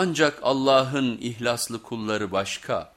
Ancak Allah'ın ihlaslı kulları başka.